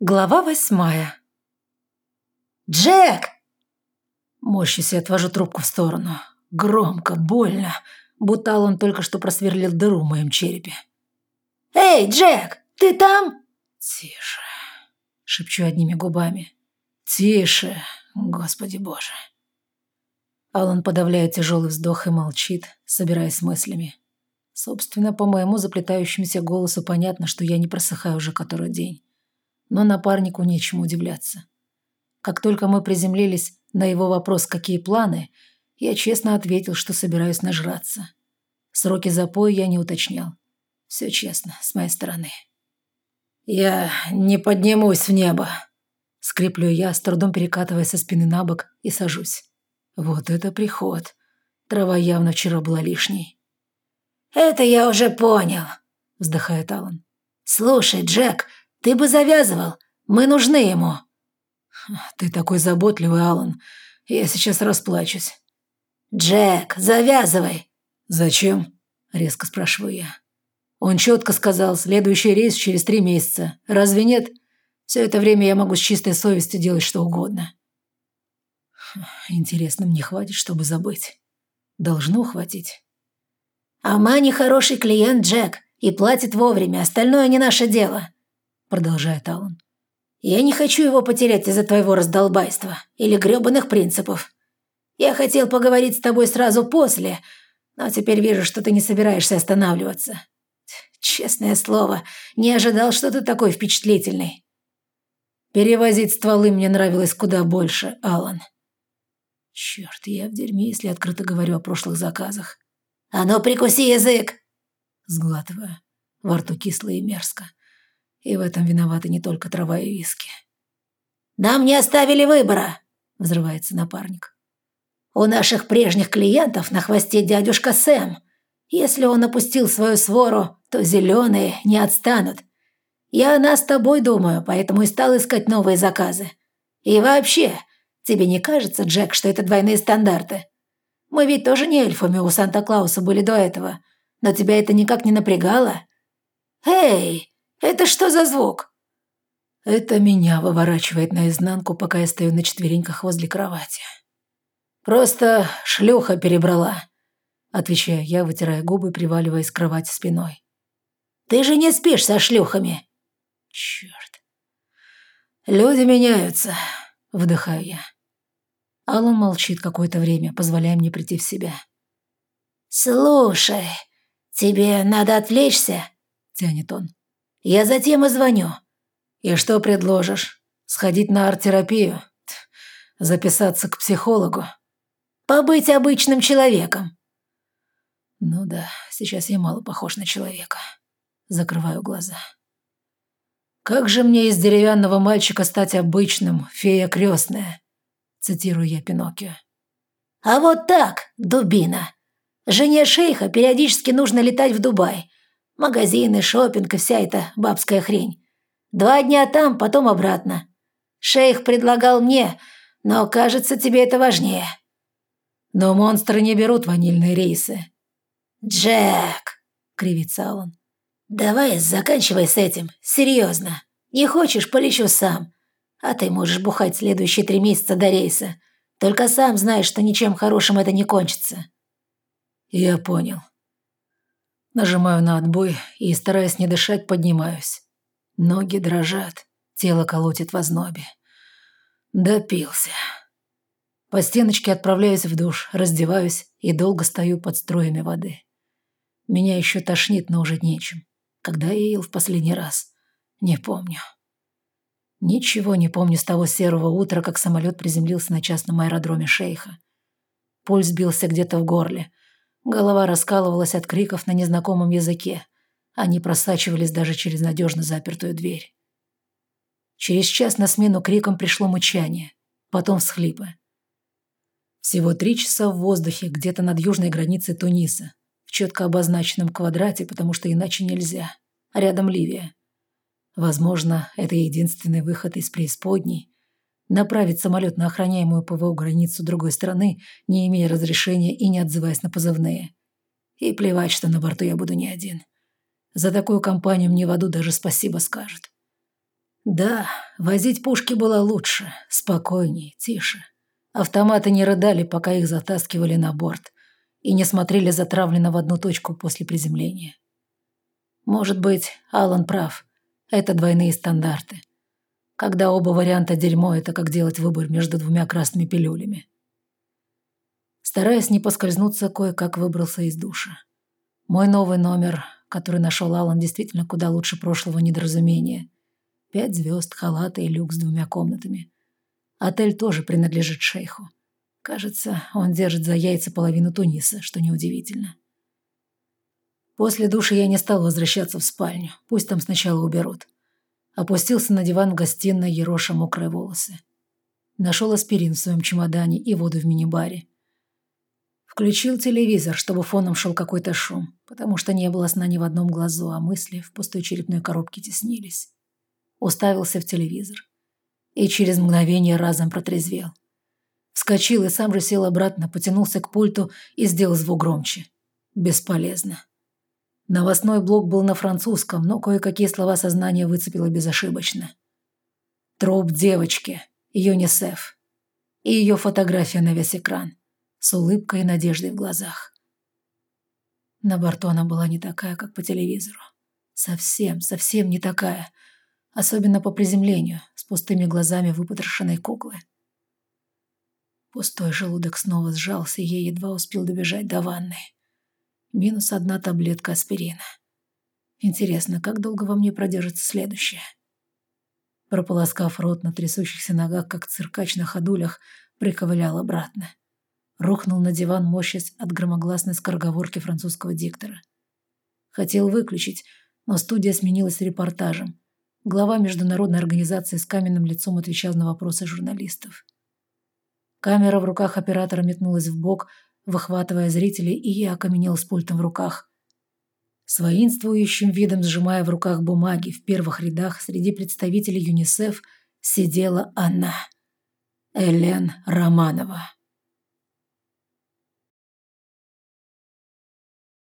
Глава восьмая. «Джек!» Морщусь и отвожу трубку в сторону. Громко, больно, будто он только что просверлил дыру в моем черепе. «Эй, Джек, ты там?» «Тише», — шепчу одними губами. «Тише, Господи Боже». Алан подавляет тяжелый вздох и молчит, собираясь с мыслями. Собственно, по моему заплетающемуся голосу понятно, что я не просыхаю уже который день но напарнику нечему удивляться. Как только мы приземлились на его вопрос «какие планы?», я честно ответил, что собираюсь нажраться. Сроки запоя я не уточнял. Все честно, с моей стороны. «Я не поднимусь в небо», — скреплю я, с трудом перекатывая со спины на бок и сажусь. Вот это приход. Трава явно вчера была лишней. «Это я уже понял», — вздыхает Алан. «Слушай, Джек, ты бы завязывал. Мы нужны ему». «Ты такой заботливый, Алан. Я сейчас расплачусь». «Джек, завязывай». «Зачем?» – резко спрашиваю я. Он четко сказал, следующий рейс через три месяца. Разве нет? Все это время я могу с чистой совестью делать что угодно. Интересно, мне хватит, чтобы забыть? Должно хватить. Амани хороший клиент, Джек, и платит вовремя, остальное не наше дело. – продолжает Алан. «Я не хочу его потерять из-за твоего раздолбайства или грёбаных принципов. Я хотел поговорить с тобой сразу после, но теперь вижу, что ты не собираешься останавливаться. Честное слово, не ожидал, что ты такой впечатлительный». Перевозить стволы мне нравилось куда больше, Алан. Черт, я в дерьме, если открыто говорю о прошлых заказах. «А ну, прикуси язык!» Сглатываю. Во рту кисло и мерзко. И в этом виноваты не только трава и виски. «Нам не оставили выбора!» – взрывается напарник. «У наших прежних клиентов на хвосте дядюшка Сэм. Если он опустил свою свору, то зеленые не отстанут. Я о нас с тобой думаю, поэтому и стал искать новые заказы. И вообще, тебе не кажется, Джек, что это двойные стандарты? Мы ведь тоже не эльфами у Санта-Клауса были до этого, но тебя это никак не напрягало? Эй, это что за звук?» Это меня выворачивает наизнанку, пока я стою на четвереньках возле кровати. «Просто шлюха перебрала», — отвечаю я, вытирая губы, приваливаясь к кровати спиной. «Ты же не спишь со шлюхами!» «Черт!» «Люди меняются», — вдыхаю я. Алан молчит какое-то время, позволяя мне прийти в себя. «Слушай, тебе надо отвлечься», — тянет он. Я затем и звоню. И что предложишь? Сходить на арт-терапию? Записаться к психологу? Побыть обычным человеком. Ну да, сейчас я мало похож на человека. Закрываю глаза. «Как же мне из деревянного мальчика стать обычным, фея крестная?» Цитирую я Пиноккио. «А вот так, дубина. Жене шейха периодически нужно летать в Дубай, Магазины, шопинг и вся эта бабская хрень. Два дня там, потом обратно. Шейх предлагал мне, но, кажется, тебе это важнее. Но монстры не берут ванильные рейсы. «Джек!» — кривится он. «Давай заканчивай с этим, серьезно. Не хочешь, полечу сам. А ты можешь бухать следующие три месяца до рейса. Только сам знаешь, что ничем хорошим это не кончится». «Я понял», Нажимаю на отбой и, стараясь не дышать, поднимаюсь. Ноги дрожат, тело колотит в ознобе. Допился. По стеночке отправляюсь в душ, раздеваюсь и долго стою под струями воды. Меня еще тошнит, но уже нечем. Когда я ел в последний раз? Не помню. Ничего не помню с того серого утра, как самолет приземлился на частном аэродроме шейха. Пульс бился где-то в горле – Голова раскалывалась от криков на незнакомом языке. Они просачивались даже через надежно запертую дверь. Через час на смену криком пришло мычание, потом всхлипы. Всего три часа в воздухе, где-то над южной границей Туниса, в четко обозначенном квадрате, потому что иначе нельзя. Рядом Ливия. Возможно, это единственный выход из преисподней, Направить самолет на охраняемую ПВО границу другой страны, не имея разрешения и не отзываясь на позывные. И плевать, что на борту я буду не один. За такую компанию мне в аду даже спасибо скажут. Да, возить пушки было лучше, спокойней, тише. Автоматы не рыдали, пока их затаскивали на борт, и не смотрели затравленно в одну точку после приземления. Может быть, Алан прав. Это двойные стандарты. Когда оба варианта дерьмо, это как делать выбор между двумя красными пилюлями. Стараясь не поскользнуться, кое-как выбрался из душа. Мой новый номер, который нашел Алан, действительно куда лучше прошлого недоразумения. Пять звезд, халаты и люк с двумя комнатами. Отель тоже принадлежит шейху. Кажется, он держит за яйца половину Туниса, что неудивительно. После душа я не стал возвращаться в спальню. Пусть там сначала уберут. Опустился на диван в гостиной, ероша мокрые волосы. Нашел аспирин в своем чемодане и воду в мини-баре. Включил телевизор, чтобы фоном шел какой-то шум, потому что не было сна ни в одном глазу, а мысли в пустой черепной коробке теснились. Уставился в телевизор и через мгновение разом протрезвел. Вскочил и сам же сел обратно, потянулся к пульту и сделал звук громче. Бесполезно. Новостной блок был на французском, но кое-какие слова сознания выцепило безошибочно. Труп девочки, ЮНИСЕФ. И ее фотография на весь экран, с улыбкой и надеждой в глазах. На борту она была не такая, как по телевизору. Совсем, совсем не такая – особенно по приземлению, с пустыми глазами выпотрошенной куклы. Пустой желудок снова сжался, и я едва успел добежать до ванной. Минус одна таблетка аспирина. Интересно, как долго во мне продержится следующая? Прополоскав рот на трясущихся ногах, как циркач на ходулях, приковылял обратно. Рухнул на диван мощность от громогласной скороговорки французского диктора. Хотел выключить, но студия сменилась репортажем, Глава международной организации с каменным лицом отвечал на вопросы журналистов. Камера в руках оператора метнулась в бок, выхватывая зрителей, и я окаменел с пультом в руках. С воинствующим видом сжимая в руках бумаги, в первых рядах среди представителей ЮНИСЕФ сидела она, Элен Романова.